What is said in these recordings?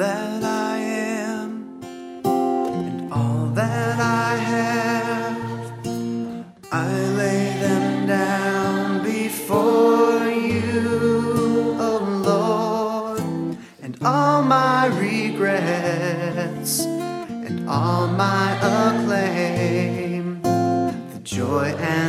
that I am and all that I have, I lay them down before you, oh Lord, and all my regrets and all my acclaim, the joy and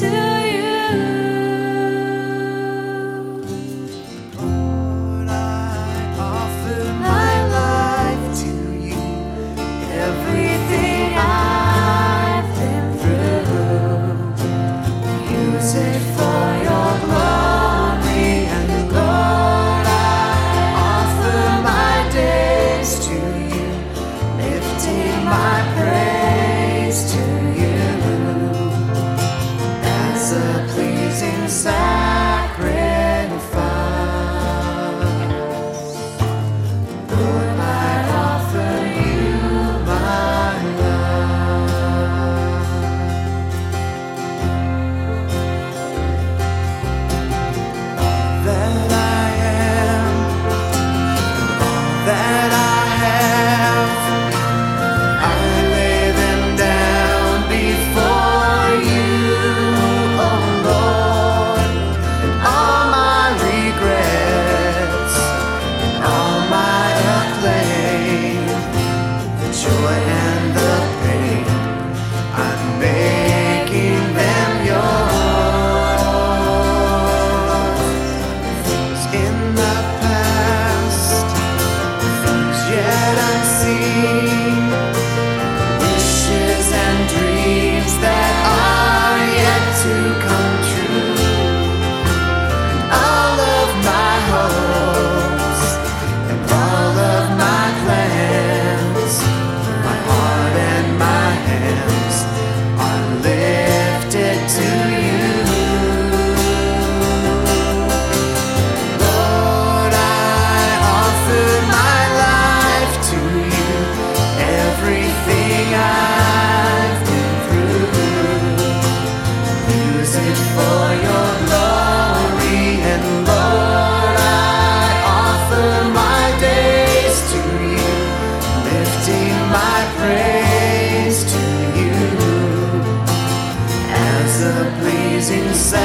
to joy a pleasing sacrifice.